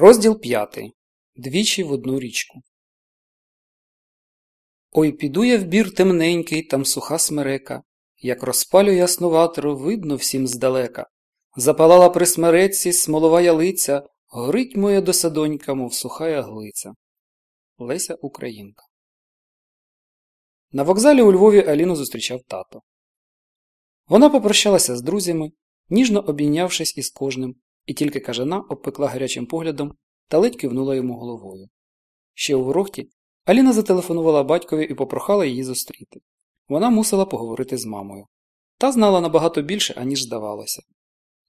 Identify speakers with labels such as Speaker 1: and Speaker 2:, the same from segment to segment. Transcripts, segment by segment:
Speaker 1: Розділ п'ятий. Двічі в одну річку. Ой піду я в бір темненький, там суха смерека, як розпалю ясну ватру, видно всім здалека. Запалала при смереці смолова ялиця, горить моя досадонька, мов суха яглиця. Леся Українка. На вокзалі у Львові Аліну зустрічав тато. Вона попрощалася з друзями, ніжно обійнявшись із кожним, і тільки кажана обпекла гарячим поглядом та ледь кивнула йому головою. Ще у ворогті Аліна зателефонувала батькові і попрохала її зустріти. Вона мусила поговорити з мамою. Та знала набагато більше, аніж здавалося.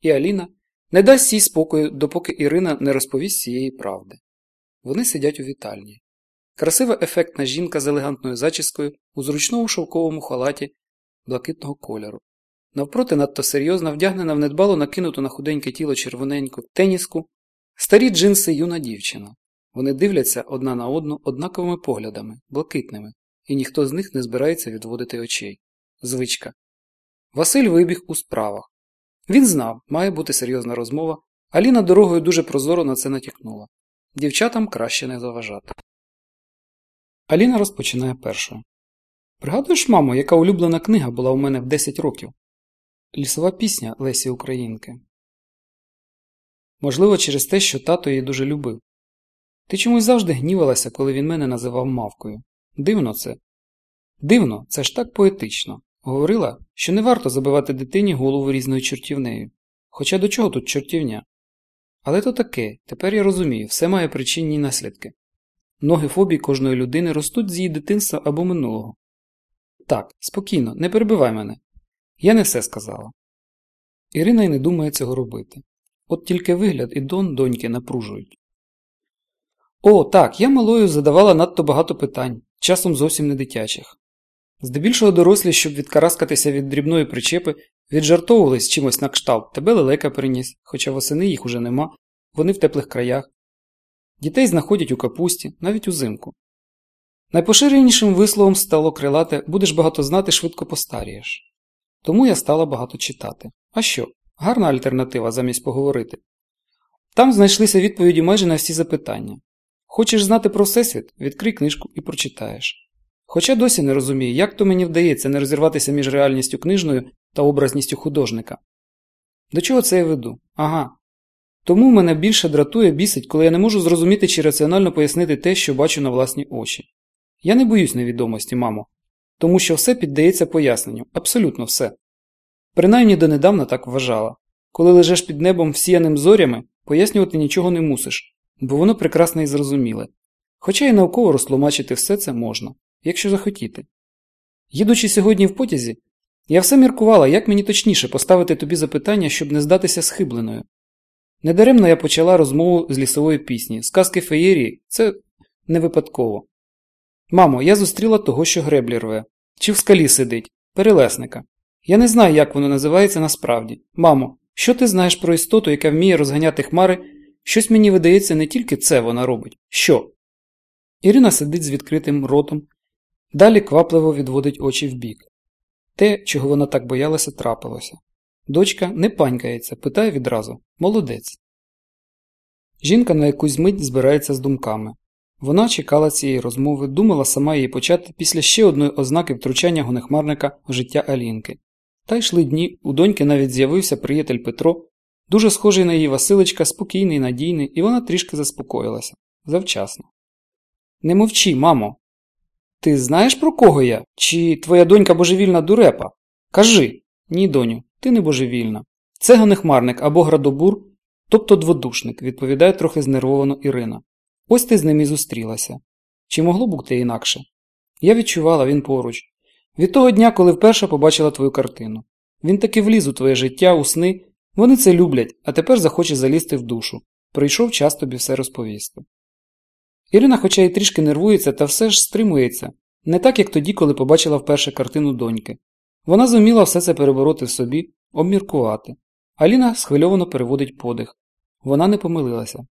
Speaker 1: І Аліна не дасть їй спокою, допоки Ірина не розповість цієї правди. Вони сидять у вітальні. Красива ефектна жінка з елегантною зачіскою у зручному шовковому халаті блакитного кольору. Навпроти надто серйозно вдягнена в недбало накинуту на худеньке тіло червоненьку теніску, старі джинси юна дівчина. Вони дивляться одна на одну однаковими поглядами, блакитними, і ніхто з них не збирається відводити очей. Звичка. Василь вибіг у справах. Він знав, має бути серйозна розмова, Аліна дорогою дуже прозоро на це натякнула. Дівчатам краще не заважати. Аліна розпочинає першою. Пригадуєш, мамо, яка улюблена книга була у мене в 10 років? Лісова пісня Лесі Українки. Можливо, через те, що тато її дуже любив. Ти чомусь завжди гнівалася, коли він мене називав мавкою. Дивно це. Дивно, це ж так поетично. Говорила, що не варто забивати дитині голову різною чортівнею. Хоча до чого тут чортівня? Але то таке, тепер я розумію, все має причинні наслідки. Ноги фобій кожної людини ростуть з її дитинства або минулого. Так, спокійно, не перебивай мене. Я не все сказала. Ірина й не думає цього робити. От тільки вигляд і дон доньки напружують. О, так, я малою задавала надто багато питань, часом зовсім не дитячих. Здебільшого дорослі, щоб відкараскатися від дрібної причепи, віджартовувались чимось на кшталт, тебе лелека приніс, хоча восени їх уже нема, вони в теплих краях. Дітей знаходять у капусті, навіть узимку. Найпоширенішим висловом стало крилате будеш багато знати, швидко постарієш. Тому я стала багато читати. А що? Гарна альтернатива замість поговорити. Там знайшлися відповіді майже на всі запитання. Хочеш знати про Всесвіт? Відкрий книжку і прочитаєш. Хоча досі не розумію, як то мені вдається не розірватися між реальністю книжною та образністю художника. До чого це я веду? Ага. Тому мене більше дратує бісить, коли я не можу зрозуміти чи раціонально пояснити те, що бачу на власні очі. Я не боюсь невідомості, мамо, тому що все піддається поясненню, абсолютно все. Принаймні донедавна так вважала. Коли лежиш під небом всіяним зорями, пояснювати нічого не мусиш, бо воно прекрасне і зрозуміле. Хоча і науково розтлумачити все це можна, якщо захотіти. Їдучи сьогодні в потязі, я все міркувала, як мені точніше поставити тобі запитання, щоб не здатися схибленою. Недаремно я почала розмову з лісової пісні, сказки феєрії це не випадково. Мамо, я зустріла того, що греблі рве, чи в скалі сидить, перелесника. Я не знаю, як воно називається насправді. Мамо, що ти знаєш про істоту, яка вміє розганяти хмари? Щось мені видається, не тільки це вона робить. Що? Ірина сидить з відкритим ротом, далі квапливо відводить очі вбік. Те, чого вона так боялася, трапилося. Дочка не панькається, питає відразу молодець. Жінка на якусь мить збирається з думками. Вона чекала цієї розмови, думала сама її почати після ще одної ознаки втручання гонехмарника в життя Алінки. Та йшли дні, у доньки навіть з'явився приятель Петро, дуже схожий на її Василичка, спокійний, надійний, і вона трішки заспокоїлася завчасно. Не мовчи, мамо. Ти знаєш, про кого я? Чи твоя донька божевільна дурепа? Кажи ні, доню, ти не божевільна. Це гонехмарник або градобур, тобто дводушник, відповідає трохи знервовано Ірина. Ось ти з ним і зустрілася. Чи могло бути інакше? Я відчувала він поруч. Від того дня, коли вперше побачила твою картину. Він таки вліз у твоє життя, у сни, вони це люблять, а тепер захоче залізти в душу. Прийшов час тобі все розповісти. Ірина, хоча й трішки нервується, та все ж стримується, не так, як тоді, коли побачила вперше картину доньки. Вона зуміла все це перебороти в собі, обміркувати. Аліна схвильовано переводить подих. Вона не помилилася.